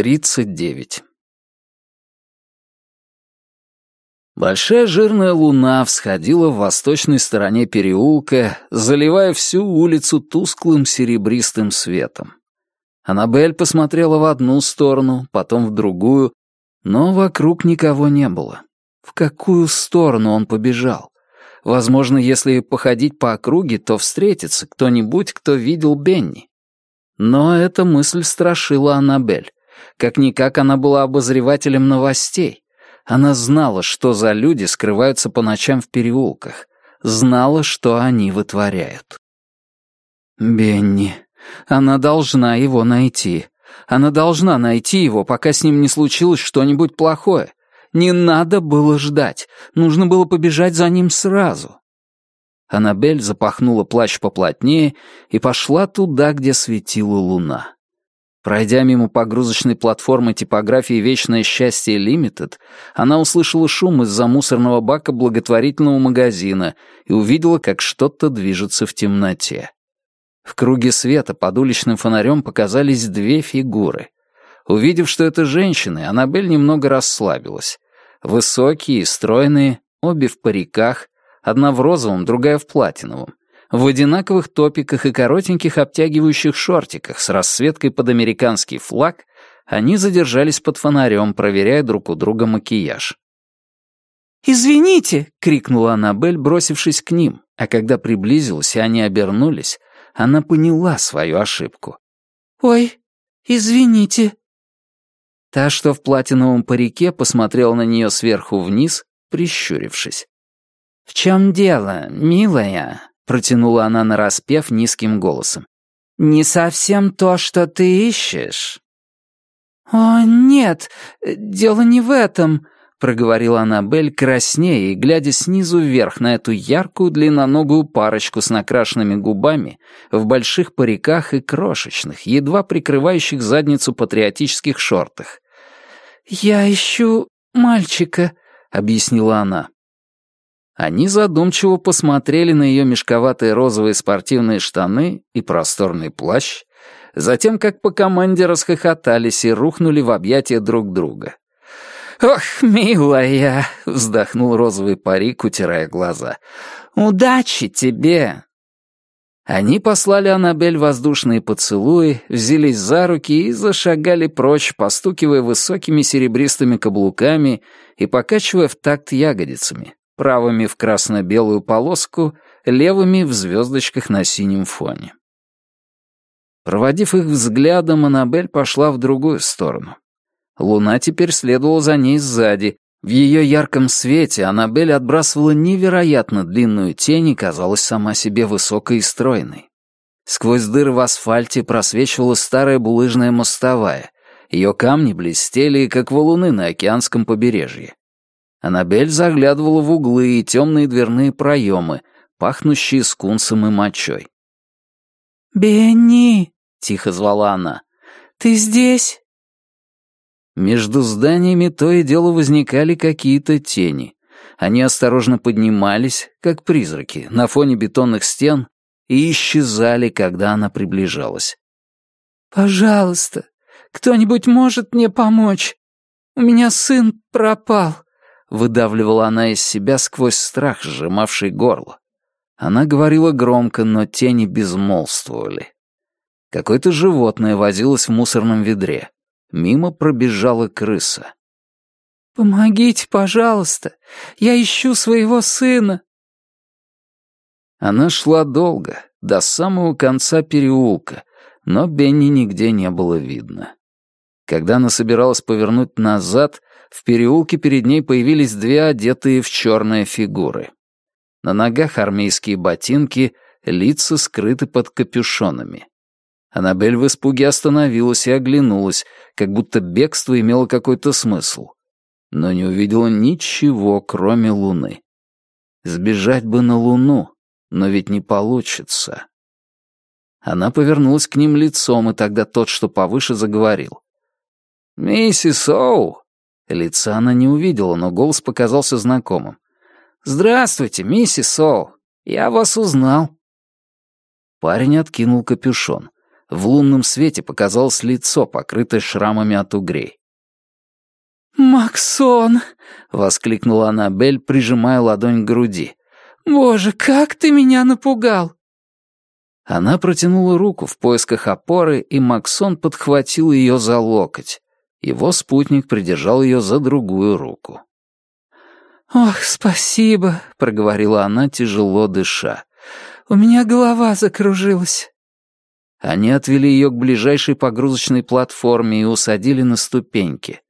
39 Большая жирная луна всходила в восточной стороне переулка, заливая всю улицу тусклым серебристым светом. Аннабель посмотрела в одну сторону, потом в другую, но вокруг никого не было. В какую сторону он побежал? Возможно, если походить по округе, то встретится кто-нибудь, кто видел Бенни. Но эта мысль страшила Аннабель. Как-никак она была обозревателем новостей. Она знала, что за люди скрываются по ночам в переулках. Знала, что они вытворяют. Бенни. Она должна его найти. Она должна найти его, пока с ним не случилось что-нибудь плохое. Не надо было ждать. Нужно было побежать за ним сразу. Аннабель запахнула плащ поплотнее и пошла туда, где светила луна. Пройдя мимо погрузочной платформы типографии «Вечное счастье Лимитед», она услышала шум из-за мусорного бака благотворительного магазина и увидела, как что-то движется в темноте. В круге света под уличным фонарем показались две фигуры. Увидев, что это женщины, Аннабель немного расслабилась. Высокие и стройные, обе в париках, одна в розовом, другая в платиновом, в одинаковых топиках и коротеньких обтягивающих шортиках с расцветкой под американский флаг, они задержались под фонарем, проверяя друг у друга макияж. «Извините!» — крикнула Аннабель, бросившись к ним, а когда приблизилась, и они обернулись, она поняла свою ошибку. «Ой, извините!» Та, что в платиновом парике, посмотрела на нее сверху вниз, прищурившись. «В чем дело, милая?» — протянула она нараспев низким голосом. «Не совсем то, что ты ищешь». «О, нет, дело не в этом», — проговорила Аннабель краснее и глядя снизу вверх на эту яркую длинноногую парочку с накрашенными губами, в больших париках и крошечных, едва прикрывающих задницу патриотических шортах. «Я ищу мальчика», — объяснила она. Они задумчиво посмотрели на ее мешковатые розовые спортивные штаны и просторный плащ, затем как по команде расхохотались и рухнули в объятия друг друга. «Ох, милая!» — вздохнул розовый парик, утирая глаза. «Удачи тебе!» Они послали Аннабель воздушные поцелуи, взялись за руки и зашагали прочь, постукивая высокими серебристыми каблуками и покачивая в такт ягодицами правыми в красно-белую полоску, левыми в звездочках на синем фоне. Проводив их взглядом, Аннабель пошла в другую сторону. Луна теперь следовала за ней сзади. В ее ярком свете Аннабель отбрасывала невероятно длинную тень и казалась сама себе высокой и стройной. Сквозь дыры в асфальте просвечивала старая булыжная мостовая. Ее камни блестели, как валуны на океанском побережье. Аннабель заглядывала в углы и темные дверные проемы, пахнущие скунсом и мочой. «Бенни!» — тихо звала она. «Ты здесь?» Между зданиями то и дело возникали какие-то тени. Они осторожно поднимались, как призраки, на фоне бетонных стен и исчезали, когда она приближалась. «Пожалуйста, кто-нибудь может мне помочь? У меня сын пропал выдавливала она из себя сквозь страх, сжимавший горло. Она говорила громко, но тени безмолвствовали. Какое-то животное возилось в мусорном ведре. Мимо пробежала крыса. «Помогите, пожалуйста! Я ищу своего сына!» Она шла долго, до самого конца переулка, но Бенни нигде не было видно. Когда она собиралась повернуть назад, в переулке перед ней появились две одетые в черные фигуры. На ногах армейские ботинки, лица скрыты под капюшонами. Аннабель в испуге остановилась и оглянулась, как будто бегство имело какой-то смысл. Но не увидела ничего, кроме луны. Сбежать бы на луну, но ведь не получится. Она повернулась к ним лицом, и тогда тот, что повыше, заговорил. «Миссис Оу!» Лица она не увидела, но голос показался знакомым. «Здравствуйте, миссис Оу! Я вас узнал!» Парень откинул капюшон. В лунном свете показалось лицо, покрытое шрамами от угрей. «Максон!» — воскликнула Аннабель, прижимая ладонь к груди. «Боже, как ты меня напугал!» Она протянула руку в поисках опоры, и Максон подхватил ее за локоть. Его спутник придержал ее за другую руку. «Ох, спасибо», — проговорила она, тяжело дыша. «У меня голова закружилась». Они отвели ее к ближайшей погрузочной платформе и усадили на ступеньки.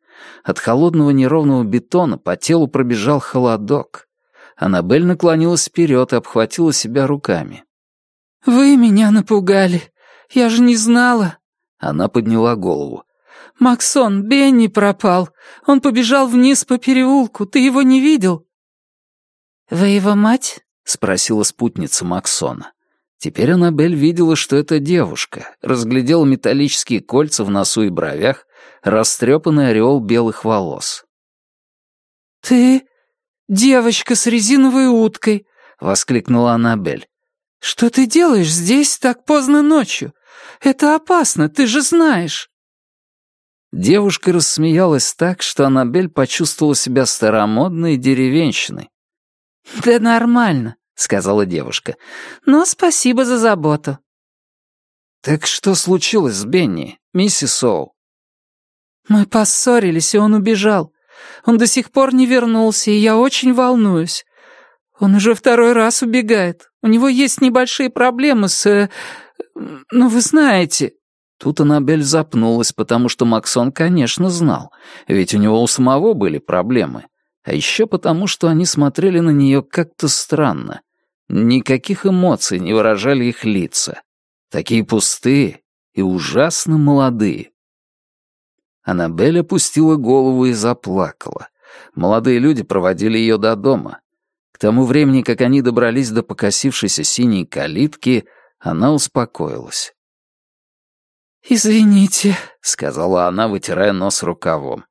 От холодного неровного бетона по телу пробежал холодок. Аннабель наклонилась вперед и обхватила себя руками. «Вы меня напугали. Я же не знала». Она подняла голову. «Максон, Бенни пропал. Он побежал вниз по переулку. Ты его не видел?» «Вы его мать?» — спросила спутница Максона. Теперь Аннабель видела, что это девушка, разглядела металлические кольца в носу и бровях, растрепанный ореол белых волос. «Ты девочка с резиновой уткой!» — воскликнула Аннабель. «Что ты делаешь здесь так поздно ночью? Это опасно, ты же знаешь!» Девушка рассмеялась так, что Аннабель почувствовала себя старомодной деревенщиной. «Да нормально», — сказала девушка. «Но спасибо за заботу». «Так что случилось с Бенни, миссис Соу?» «Мы поссорились, и он убежал. Он до сих пор не вернулся, и я очень волнуюсь. Он уже второй раз убегает. У него есть небольшие проблемы с... Э, ну, вы знаете...» Тут Аннабель запнулась, потому что Максон, конечно, знал, ведь у него у самого были проблемы. А еще потому, что они смотрели на нее как-то странно. Никаких эмоций не выражали их лица. Такие пустые и ужасно молодые. Аннабель опустила голову и заплакала. Молодые люди проводили ее до дома. К тому времени, как они добрались до покосившейся синей калитки, она успокоилась. «Извините», — сказала она, вытирая нос рукавом.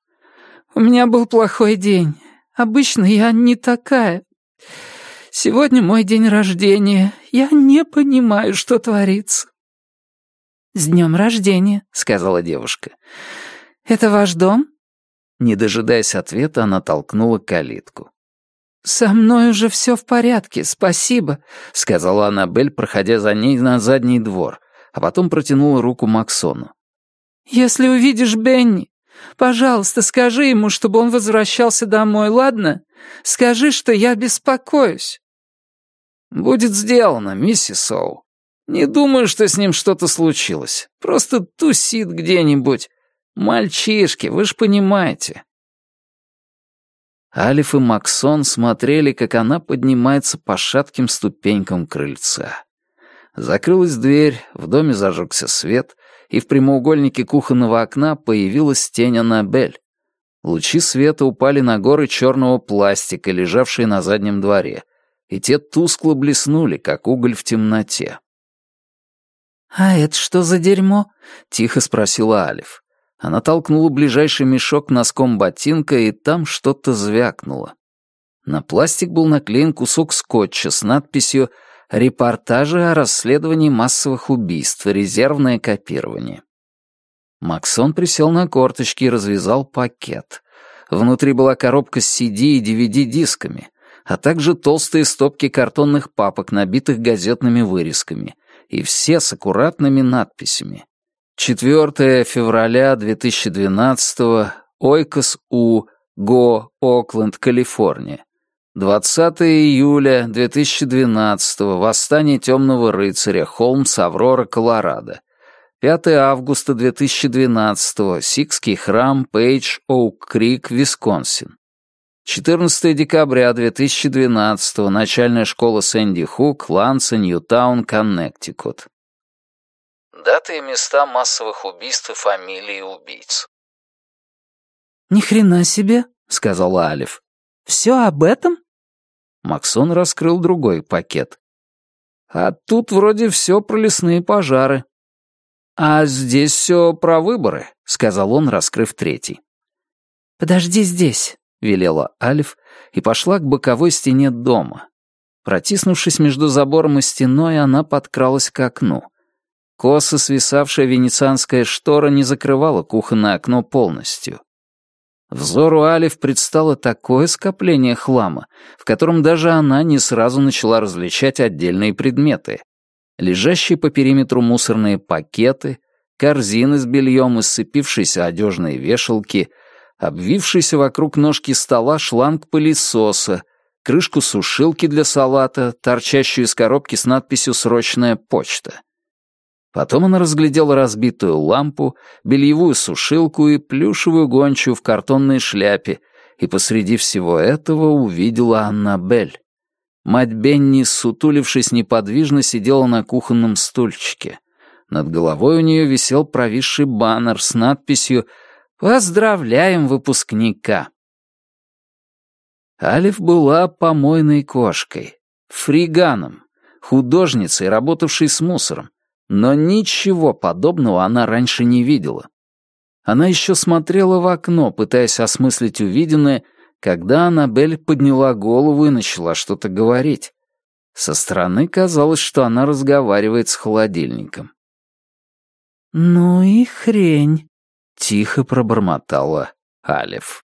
«У меня был плохой день. Обычно я не такая. Сегодня мой день рождения. Я не понимаю, что творится». «С днем рождения», — сказала девушка. «Это ваш дом?» Не дожидаясь ответа, она толкнула калитку. «Со мной уже все в порядке, спасибо», — сказала Аннабель, проходя за ней на задний двор, а потом протянула руку Максону. «Если увидишь Бенни, пожалуйста, скажи ему, чтобы он возвращался домой, ладно? Скажи, что я беспокоюсь». «Будет сделано, миссис Соу. Не думаю, что с ним что-то случилось. Просто тусит где-нибудь. Мальчишки, вы ж понимаете». Алиф и Максон смотрели, как она поднимается по шатким ступенькам крыльца. Закрылась дверь, в доме зажегся свет, и в прямоугольнике кухонного окна появилась тень Аннабель. Лучи света упали на горы черного пластика, лежавшие на заднем дворе, и те тускло блеснули, как уголь в темноте. «А это что за дерьмо?» — тихо спросила Алиф. Она толкнула ближайший мешок носком ботинка, и там что-то звякнуло. На пластик был наклеен кусок скотча с надписью Репортажи о расследовании массовых убийств. Резервное копирование. Максон присел на корточки и развязал пакет. Внутри была коробка с CD и DVD-дисками, а также толстые стопки картонных папок, набитых газетными вырезками, и все с аккуратными надписями. 4 февраля 2012 Ойкос У, Го, Окленд, Калифорния. 20 июля 2012 Восстание Темного Рыцаря, Холмс, Аврора, Колорадо. 5 августа 2012 Сикский храм, Пейдж, Оук-Крик, Висконсин. 14 декабря 2012 Начальная школа Сэнди Хук, Ланса, Ньютаун, Коннектикут. Даты и места массовых убийств и фамилии убийц. «Ни хрена себе», — сказала Алиф. «Все об этом?» Максон раскрыл другой пакет. «А тут вроде все про лесные пожары». «А здесь все про выборы», — сказал он, раскрыв третий. «Подожди здесь», — велела Алиф и пошла к боковой стене дома. Протиснувшись между забором и стеной, она подкралась к окну. Косо свисавшая венецианская штора не закрывала кухонное окно полностью. Взору Алиф предстало такое скопление хлама, в котором даже она не сразу начала различать отдельные предметы. Лежащие по периметру мусорные пакеты, корзины с бельем и сцепившиеся одежные вешалки, обвившийся вокруг ножки стола шланг пылесоса, крышку сушилки для салата, торчащую из коробки с надписью «Срочная почта». Потом она разглядела разбитую лампу, бельевую сушилку и плюшевую гончую в картонной шляпе, и посреди всего этого увидела Аннабель. Мать Бенни, сутулившись неподвижно, сидела на кухонном стульчике. Над головой у нее висел провисший баннер с надписью «Поздравляем выпускника!». Алиф была помойной кошкой, фриганом, художницей, работавшей с мусором, но ничего подобного она раньше не видела. Она еще смотрела в окно, пытаясь осмыслить увиденное, когда Аннабель подняла голову и начала что-то говорить. Со стороны казалось, что она разговаривает с холодильником. «Ну и хрень», — тихо пробормотала Алиф.